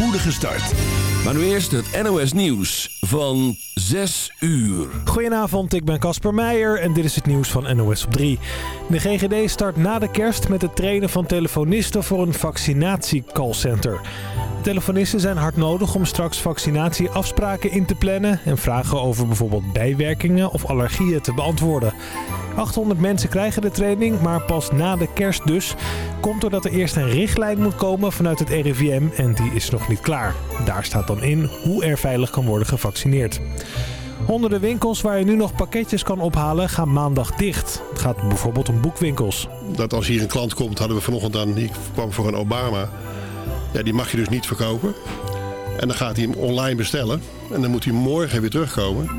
spoedige start. Maar nu eerst het NOS Nieuws van 6 uur. Goedenavond, ik ben Casper Meijer en dit is het nieuws van NOS op 3. De GGD start na de kerst met het trainen van telefonisten voor een vaccinatiecallcenter. Telefonisten zijn hard nodig om straks vaccinatieafspraken in te plannen... en vragen over bijvoorbeeld bijwerkingen of allergieën te beantwoorden. 800 mensen krijgen de training, maar pas na de kerst dus. Komt doordat er eerst een richtlijn moet komen vanuit het RIVM en die is nog niet klaar. Daar staat dan in hoe er veilig kan worden gevaccineerd. Honderden winkels waar je nu nog pakketjes kan ophalen gaan maandag dicht. Het gaat bijvoorbeeld om boekwinkels. Dat als hier een klant komt, hadden we vanochtend aan, die kwam voor een Obama. Ja, die mag je dus niet verkopen. En dan gaat hij hem online bestellen. En dan moet hij morgen weer terugkomen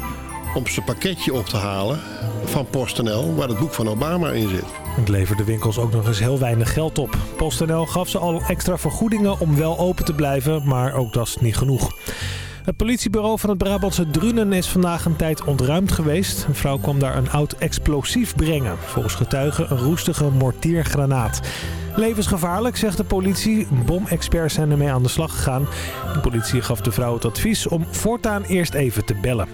om zijn pakketje op te halen van PostNL, waar het boek van Obama in zit. Het leverde winkels ook nog eens heel weinig geld op. PostNL gaf ze al extra vergoedingen om wel open te blijven, maar ook dat is niet genoeg. Het politiebureau van het Brabantse Drunen is vandaag een tijd ontruimd geweest. Een vrouw kwam daar een oud explosief brengen. Volgens getuigen een roestige mortiergranaat. Levensgevaarlijk, zegt de politie. Bomexperts zijn ermee aan de slag gegaan. De politie gaf de vrouw het advies om voortaan eerst even te bellen.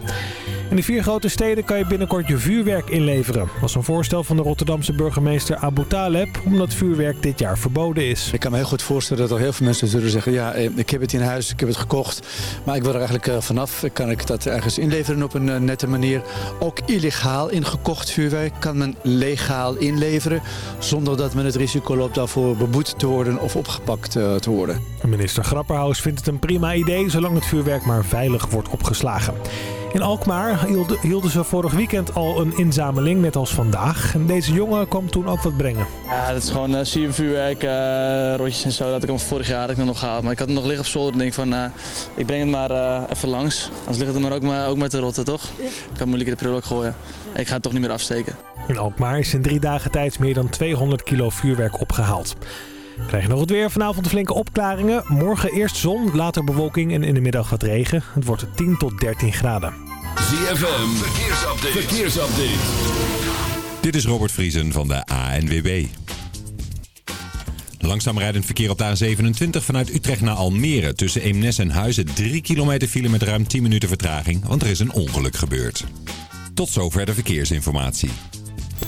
In de vier grote steden kan je binnenkort je vuurwerk inleveren. Was een voorstel van de Rotterdamse burgemeester Abu Taleb, omdat vuurwerk dit jaar verboden is. Ik kan me heel goed voorstellen dat er heel veel mensen zullen zeggen... ja, eh, ik heb het in huis, ik heb het gekocht, maar ik wil er eigenlijk eh, vanaf. Kan ik dat ergens inleveren op een eh, nette manier? Ook illegaal ingekocht vuurwerk kan men legaal inleveren... zonder dat men het risico loopt daarvoor beboet te worden of opgepakt te worden. Minister Grapperhaus vindt het een prima idee... zolang het vuurwerk maar veilig wordt opgeslagen. In Alkmaar hielden ze vorig weekend al een inzameling, net als vandaag. En deze jongen kwam toen ook wat brengen. Ja, dat is gewoon uh, siervuurwerk, uh, rotjes en zo. Dat ik hem vorig jaar had ik nog gehaald. Maar ik had hem nog liggen op zolder en denk van, uh, ik breng het maar uh, even langs. Anders ligt het er maar ook, maar ook met de rotten, toch? Ik kan moeilijk in de prullenbak gooien. Ik ga het toch niet meer afsteken. In Alkmaar is in drie dagen tijd meer dan 200 kilo vuurwerk opgehaald. Krijg je nog het weer. Vanavond flinke opklaringen. Morgen eerst zon, later bewolking en in de middag wat regen. Het wordt 10 tot 13 graden. ZFM, verkeersupdate. verkeersupdate. Dit is Robert Vriesen van de ANWB. Langzaam rijdend verkeer op de A27 vanuit Utrecht naar Almere. Tussen Eemnes en Huizen 3 kilometer file met ruim 10 minuten vertraging, want er is een ongeluk gebeurd. Tot zover de verkeersinformatie.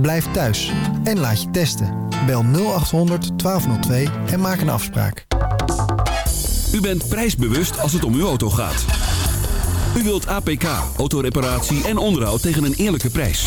blijf thuis en laat je testen. Bel 0800 1202 en maak een afspraak. U bent prijsbewust als het om uw auto gaat. U wilt APK, autoreparatie en onderhoud tegen een eerlijke prijs.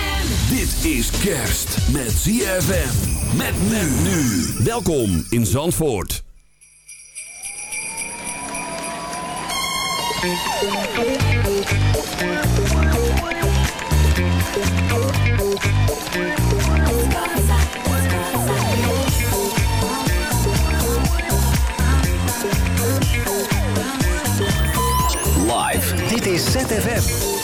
Dit is kerst met ZFM. Met men nu. Welkom in Zandvoort. Live. Dit is ZFM.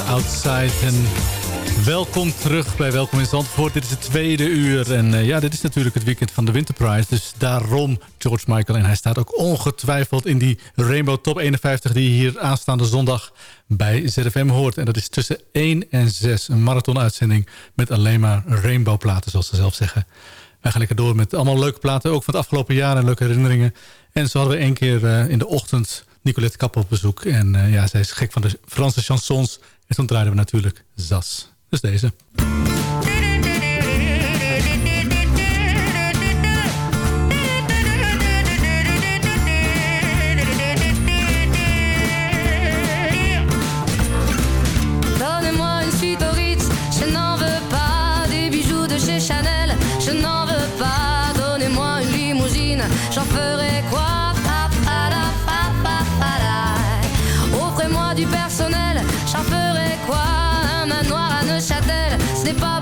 Outside. En welkom terug bij Welkom in Zandvoort. Dit is het tweede uur. En uh, ja, dit is natuurlijk het weekend van de Winterprize. Dus daarom George Michael. En hij staat ook ongetwijfeld in die Rainbow Top 51... die hier aanstaande zondag bij ZFM hoort. En dat is tussen 1 en 6. Een marathon-uitzending met alleen maar Rainbow-platen, zoals ze zelf zeggen. Wij gaan lekker door met allemaal leuke platen. Ook van het afgelopen jaar en leuke herinneringen. En zo hadden we één keer uh, in de ochtend Nicolette Kapp op bezoek. En uh, ja, zij is gek van de Franse chansons. En toen draaiden we natuurlijk Zas. Dus deze. if I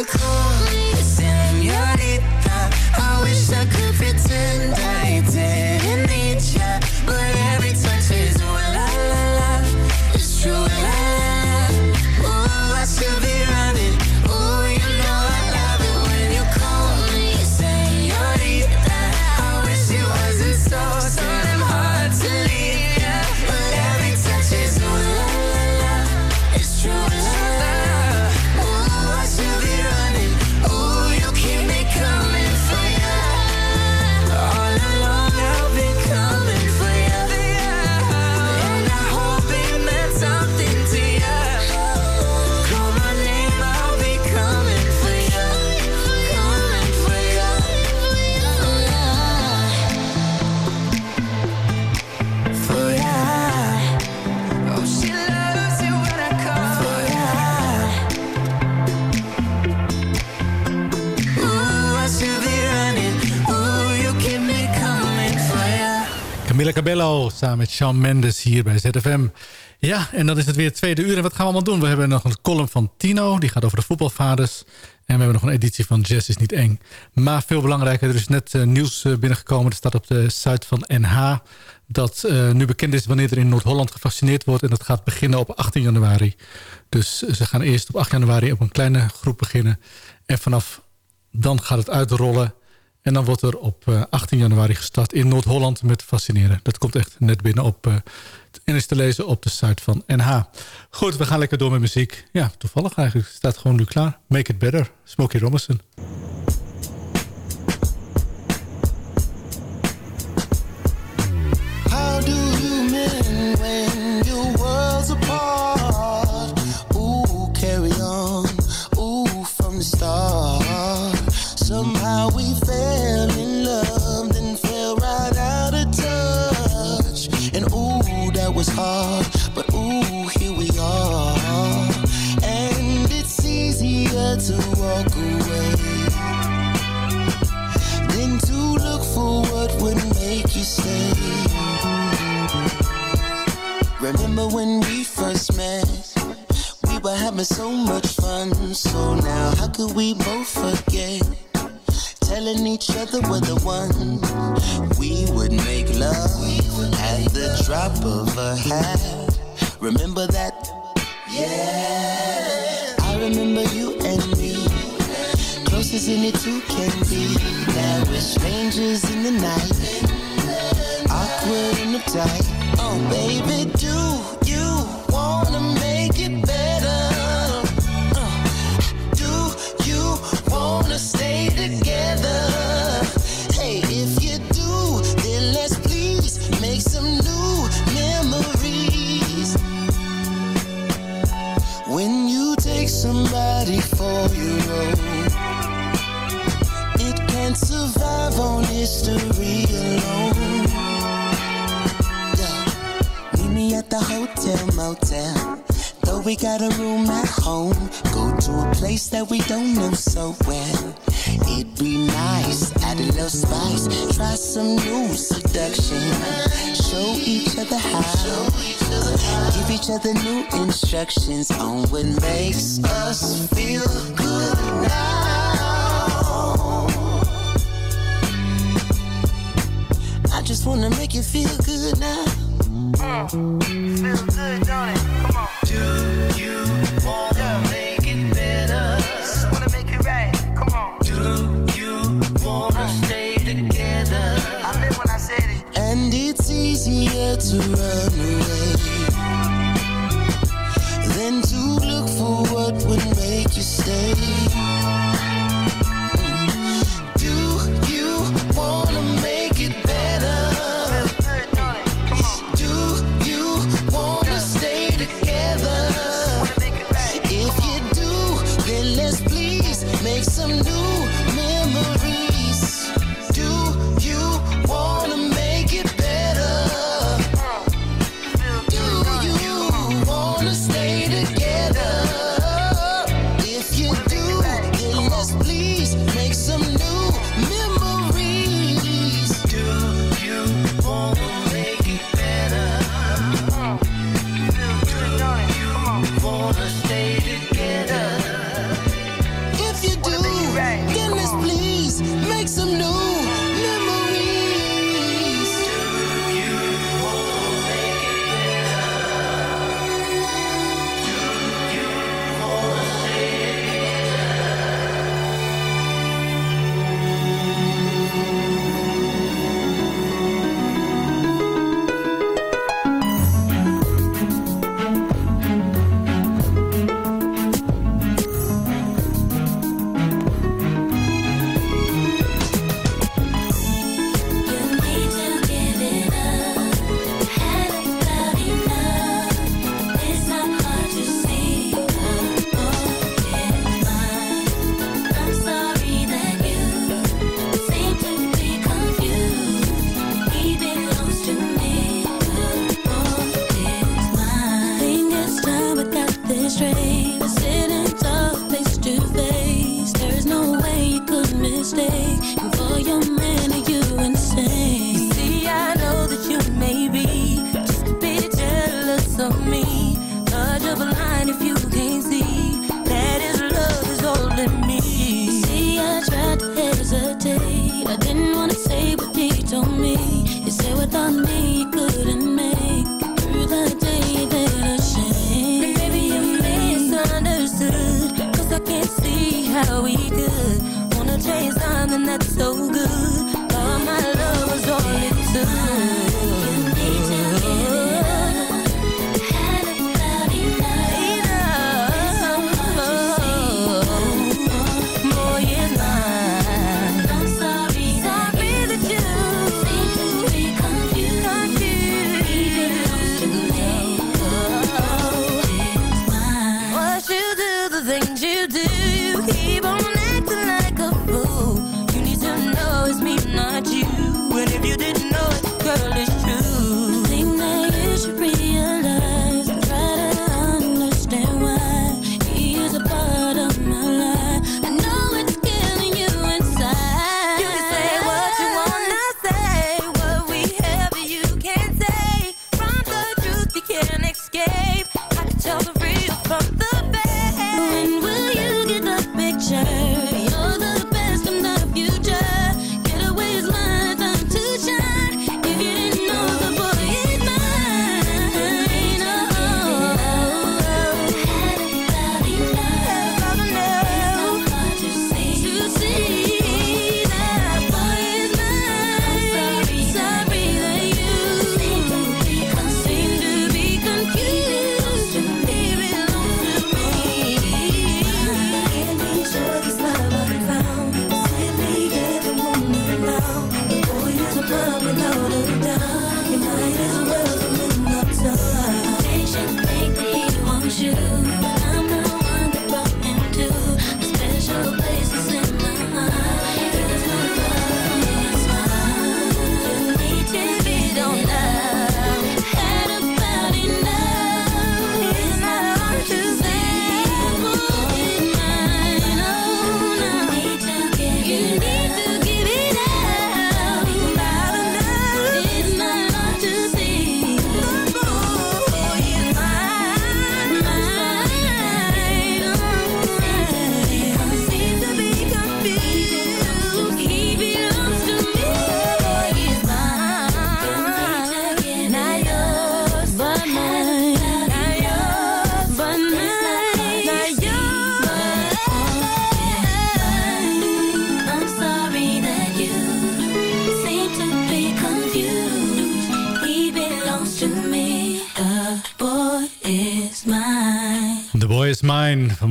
you call Camilla Cabello samen met Shawn Mendes hier bij ZFM. Ja, en dan is het weer het tweede uur. En wat gaan we allemaal doen? We hebben nog een column van Tino, die gaat over de voetbalvaders. En we hebben nog een editie van Jazz is niet eng. Maar veel belangrijker, er is net eh, nieuws eh, binnengekomen. Er staat op de site van NH dat eh, nu bekend is wanneer er in Noord-Holland gevaccineerd wordt. En dat gaat beginnen op 18 januari. Dus ze gaan eerst op 8 januari op een kleine groep beginnen. En vanaf dan gaat het uitrollen. En dan wordt er op eh, 18 januari gestart in Noord-Holland met vaccineren. Dat komt echt net binnen op... eh, en is te lezen op de site van NH. Goed, we gaan lekker door met muziek. Ja, toevallig eigenlijk. Staat gewoon nu klaar. Make It Better, Smokey Robinson. Having so much fun. So now, how could we both forget? Telling each other we're the one. We would make love at the drop of a hat. Remember that? Yeah. I remember you and me. Closest any two can be. Now we're strangers in the night. Awkward in the tight. Oh, baby, do you wanna make it better? On history alone. Yeah. Meet me at the hotel motel. Though we got a room at home, go to a place that we don't know so well. It'd be nice, add a little spice, try some new seduction. Show each other how, give each other new instructions on what makes us feel good now. Just wanna make you feel good now. Mm. Feel good, don't it? Come on. Do you wanna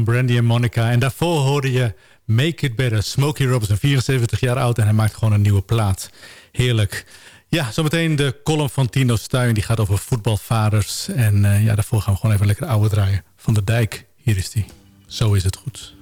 Brandy en Monica. En daarvoor hoorde je Make It Better. Smokey een 74 jaar oud en hij maakt gewoon een nieuwe plaat. Heerlijk. Ja, zometeen de column van Tino Stuyn. Die gaat over voetbalvaders. En eh, ja, daarvoor gaan we gewoon even lekker oude draaien. Van de Dijk, hier is die. Zo is het goed.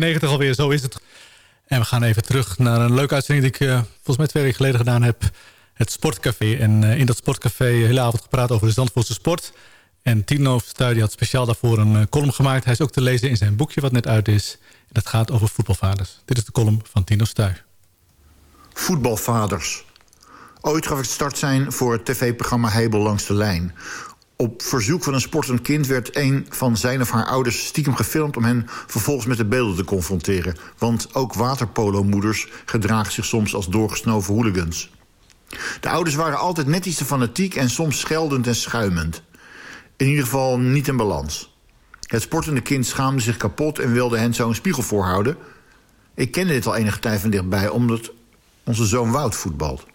1992 alweer, zo is het. En we gaan even terug naar een leuke uitzending... die ik eh, volgens mij twee weken geleden gedaan heb. Het Sportcafé. En eh, in dat Sportcafé de hele avond gepraat over de Zandvoortse sport. En Tino Stuy had speciaal daarvoor een eh, column gemaakt. Hij is ook te lezen in zijn boekje wat net uit is. Dat gaat over voetbalvaders. Dit is de column van Tino Stuy. Voetbalvaders. Ooit gaf ik start zijn voor het tv-programma Hebel langs de lijn. Op verzoek van een sportend kind werd een van zijn of haar ouders stiekem gefilmd... om hen vervolgens met de beelden te confronteren. Want ook waterpolomoeders gedragen zich soms als doorgesnoven hooligans. De ouders waren altijd net iets te fanatiek en soms scheldend en schuimend. In ieder geval niet in balans. Het sportende kind schaamde zich kapot en wilde hen zo een spiegel voorhouden. Ik kende dit al enige tijd van dichtbij, omdat onze zoon Wout voetbalt.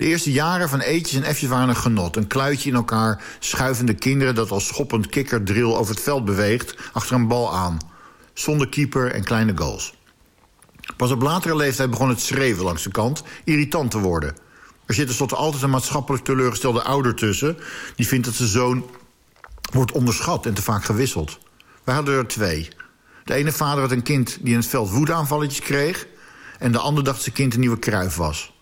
De eerste jaren van eetjes en effjes waren een genot. Een kluitje in elkaar, schuivende kinderen... dat als schoppend kikkerdrill over het veld beweegt... achter een bal aan. Zonder keeper en kleine goals. Pas op latere leeftijd begon het schreeuwen langs de kant... irritant te worden. Er zit tenslotte altijd een maatschappelijk teleurgestelde ouder tussen... die vindt dat zijn zoon wordt onderschat en te vaak gewisseld. Wij hadden er twee. De ene vader had een kind die in het veld woedeaanvalletjes kreeg... en de ander dacht zijn kind een nieuwe kruif was...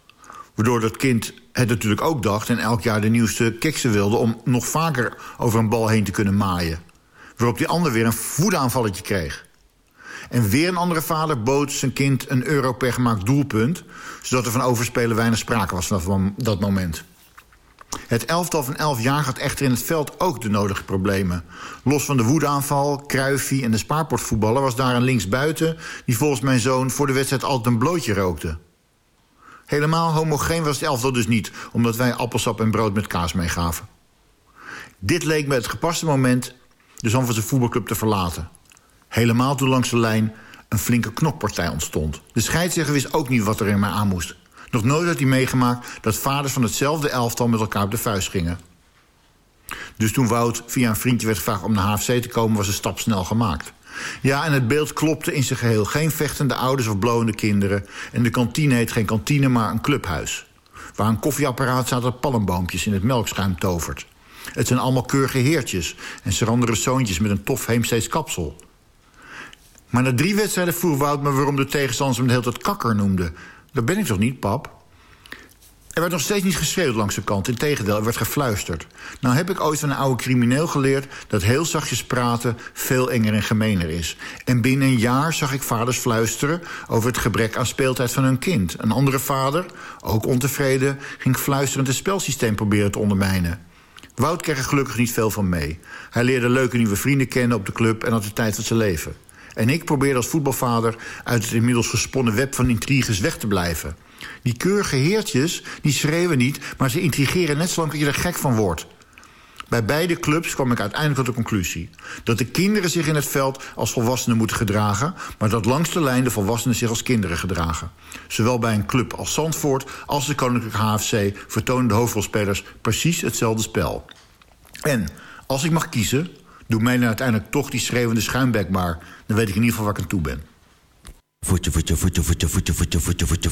Waardoor dat kind het natuurlijk ook dacht... en elk jaar de nieuwste kiksen wilde... om nog vaker over een bal heen te kunnen maaien. Waarop die ander weer een voedaanvalletje kreeg. En weer een andere vader bood zijn kind een euro per gemaakt doelpunt... zodat er van overspelen weinig sprake was vanaf dat moment. Het elftal van elf jaar had echter in het veld ook de nodige problemen. Los van de woedeaanval, Kruifie en de spaarportvoetballer... was daar een linksbuiten die volgens mijn zoon voor de wedstrijd altijd een blootje rookte. Helemaal homogeen was het elftal dus niet... omdat wij appelsap en brood met kaas meegaven. Dit leek me het gepaste moment de Zandvoortse voetbalclub te verlaten. Helemaal toen langs de lijn een flinke knokpartij ontstond. De scheidsrechter wist ook niet wat er in mij aan moest. Nog nooit had hij meegemaakt dat vaders van hetzelfde elftal... met elkaar op de vuist gingen. Dus toen Wout via een vriendje werd gevraagd om naar HFC te komen... was de stap snel gemaakt. Ja, en het beeld klopte in zijn geheel. Geen vechtende ouders of blowende kinderen. En de kantine heet geen kantine, maar een clubhuis. Waar een koffieapparaat staat dat palmboompjes in het melkschuim tovert. Het zijn allemaal keurige heertjes en serandere zoontjes met een tof heemsteeds kapsel. Maar na drie wedstrijden vroeg Wout me waarom de tegenstanders hem de hele tijd kakker noemde. Dat ben ik toch niet, pap? Er werd nog steeds niet geschreeuwd langs de kant. Integendeel, er werd gefluisterd. Nou heb ik ooit van een oude crimineel geleerd... dat heel zachtjes praten veel enger en gemener is. En binnen een jaar zag ik vaders fluisteren... over het gebrek aan speeltijd van hun kind. Een andere vader, ook ontevreden... ging fluisterend het spelsysteem proberen te ondermijnen. Wout kreeg er gelukkig niet veel van mee. Hij leerde leuke nieuwe vrienden kennen op de club... en had de tijd van zijn leven. En ik probeerde als voetbalvader... uit het inmiddels gesponnen web van intriges weg te blijven... Die keurige heertjes, die schreeuwen niet... maar ze intrigeren net zolang dat je er gek van wordt. Bij beide clubs kwam ik uiteindelijk tot de conclusie... dat de kinderen zich in het veld als volwassenen moeten gedragen... maar dat langs de lijn de volwassenen zich als kinderen gedragen. Zowel bij een club als Zandvoort als de Koninklijke HFC... vertonen de hoofdrolspelers precies hetzelfde spel. En als ik mag kiezen, doe mij uiteindelijk toch die schreeuwende schuimbek maar... dan weet ik in ieder geval waar ik aan toe ben. voetje, voetje, voetje, voetje, voetje, voetje, voetje,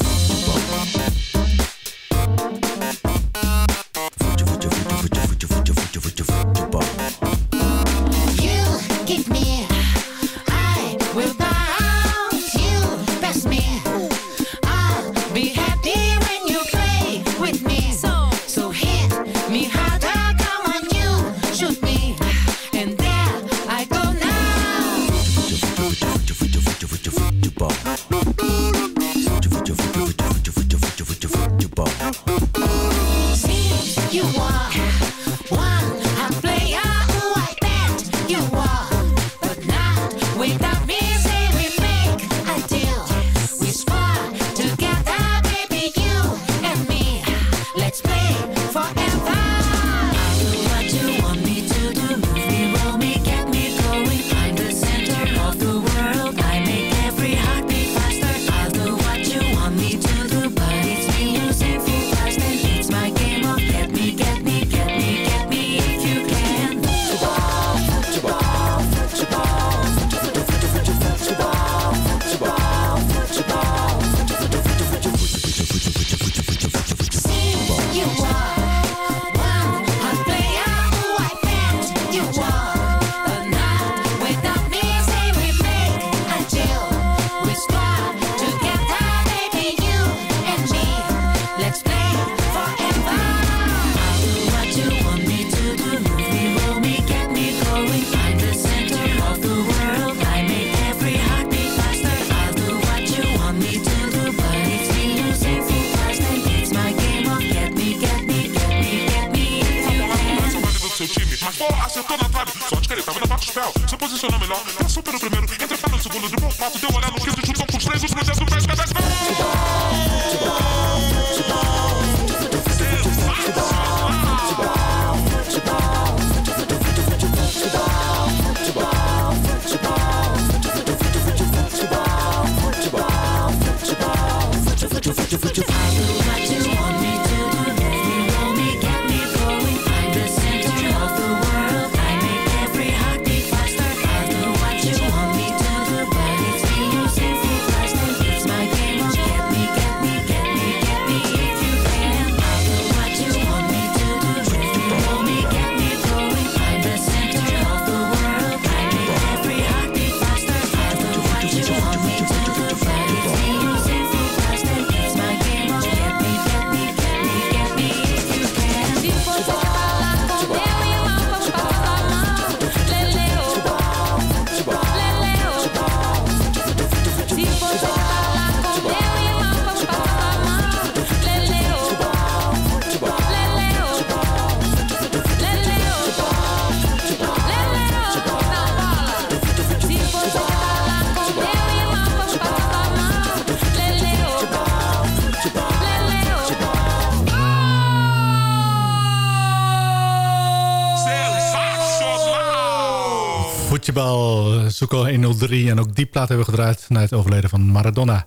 Zuko 103. En ook die plaat hebben we gedraaid na het overleden van Maradona.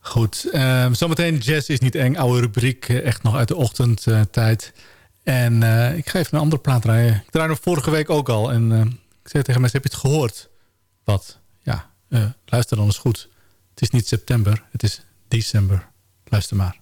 Goed, ehm, zometeen Jazz is niet eng. Oude rubriek, eh, echt nog uit de ochtendtijd. en eh, ik ga even een andere plaat draaien. Ik draaide hem vorige week ook al. En eh, ik zei tegen mensen, heb je het gehoord? Wat? Ja, luister dan eens goed. Het is niet september, het is december. Luister maar.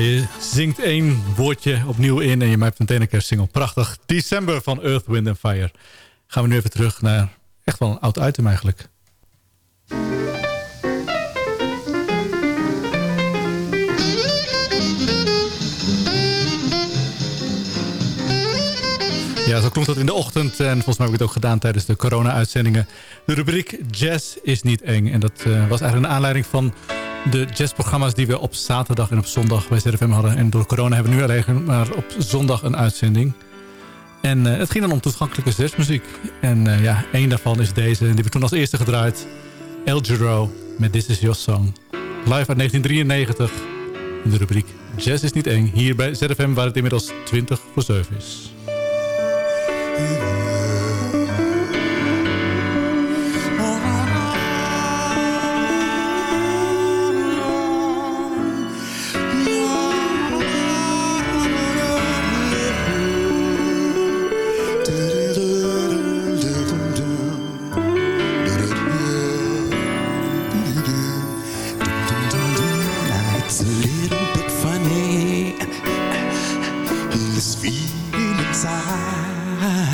je zingt één woordje opnieuw in en je maakt meteen een kerstsingel. Prachtig. December van Earth, Wind and Fire. Gaan we nu even terug naar echt wel een oud item eigenlijk. Ja, zo klonk dat in de ochtend. En volgens mij heb ik het ook gedaan tijdens de corona-uitzendingen. De rubriek Jazz is niet eng. En dat eh, was eigenlijk een aanleiding van de jazzprogramma's die we op zaterdag en op zondag bij ZFM hadden. En door corona hebben we nu alleen maar op zondag een uitzending. En eh, het ging dan om toegankelijke jazzmuziek. En eh, ja, één daarvan is deze. Die we toen als eerste gedraaid. El Giro met This Is Your Song. Live uit 1993 in de rubriek Jazz is niet eng. Hier bij ZFM waar het inmiddels 20 voor 7 is. this feeling inside.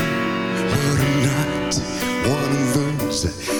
But I'm not one of those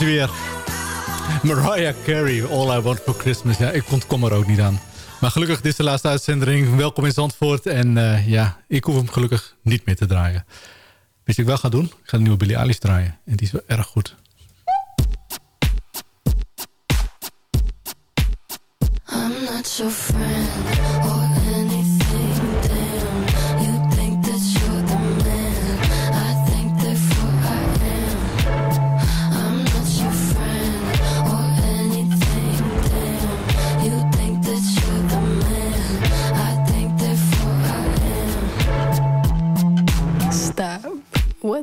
Weer. Mariah Carey, All I Want For Christmas. Ja, ik ontkom er ook niet aan. Maar gelukkig, dit is de laatste uitzending. Welkom in Zandvoort. En eh, ja, ik hoef hem gelukkig niet meer te draaien. Weet je wat ik wel ga doen? Ik ga de nieuwe Billie Eilish draaien. En die is wel erg goed. I'm not your friend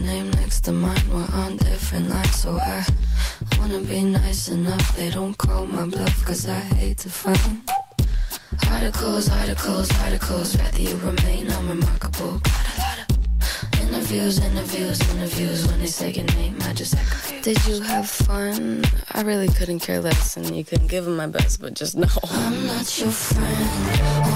name next to mine. We're on different lines, so I wanna be nice enough. They don't call my bluff, cause I hate to find articles, articles, articles. Rather you remain unremarkable. Got a lot of interviews, interviews, interviews. When they say your name, I just echo. Did you have fun? I really couldn't care less, and you couldn't give them my best, but just know I'm not your friend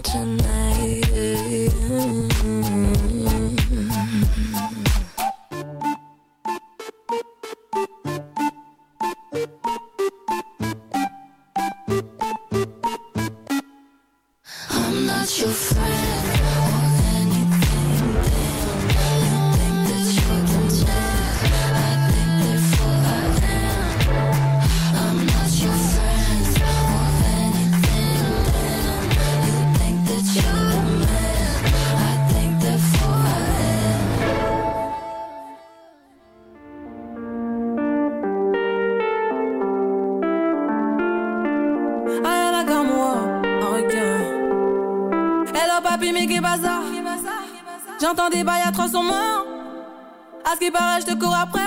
tonight. Je te cours après.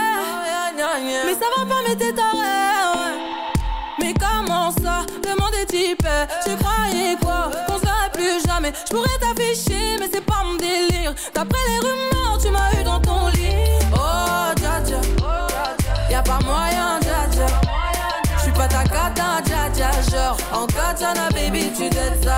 Mais ça va pas, mais t'es taré. Mais comment ça Le monde est type. Tu croyais quoi? Qu'on se verrait plus jamais. Je pourrais t'afficher, mais c'est pas mon délire. D'après les rumeurs, tu m'as eu dans ton lit. Oh, dja dja. Y'a pas moyen, dja dja. J'suis pas ta cata, dja dja. Genre, en katana, baby, tu t'aides ça.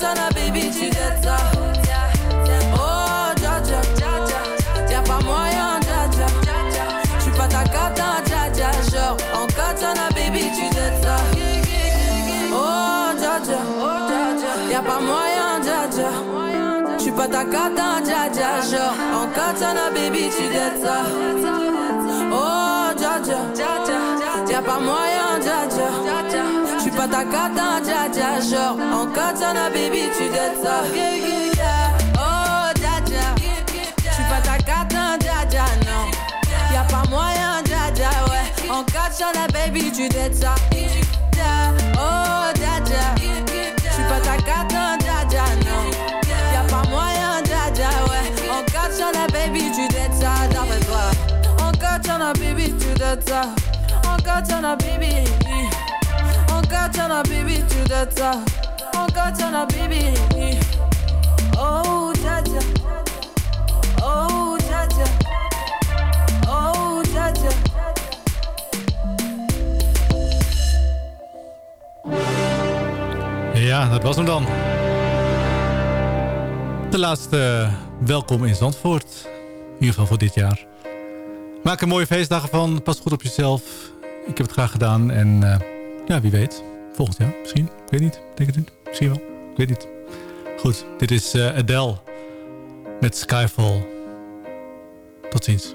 En katana, baby, tu ça. Oh, dja dja. Pas moyen, dja pas ta. Genre, en katana, baby, tu t'aides ça. Oh, dja dja. Pas moyen, dja dja. J'suis pas ta cata, dja dja. Genre. J'suis pas ta cata, dja dja. Genre, en katana, baby, tu t'aides ça. Oh, dja dja. J'suis pas ta cata, dja dja, non. Y'a pas moyen, dja dja, ouais. En katana, baby, tu t'aides ça. Oh, dja dja. J'suis pas ta cata, dja dja, non. Y'a pas moyen, dja dja, ouais. En katana, baby, tu t'aides ça, d'après toi. En katana, baby, tu t'aides ça. En katana, baby. Katana, baby, t'aides ça. En katana, baby. Oh, dja dja. Oh, dja. Oh, dja. Ja, dat was hem dan. De laatste eh, welkom in Zandvoort. In ieder geval voor dit jaar. Maak er mooie feestdagen van. Pas goed op jezelf. Ik heb het graag gedaan. En eh, ja, wie weet. Volgend jaar misschien. Ik weet niet. Denk het niet. Misschien wel. Ik weet niet. Goed, dit is eh, Adele. Met Skyfall. Tot ziens.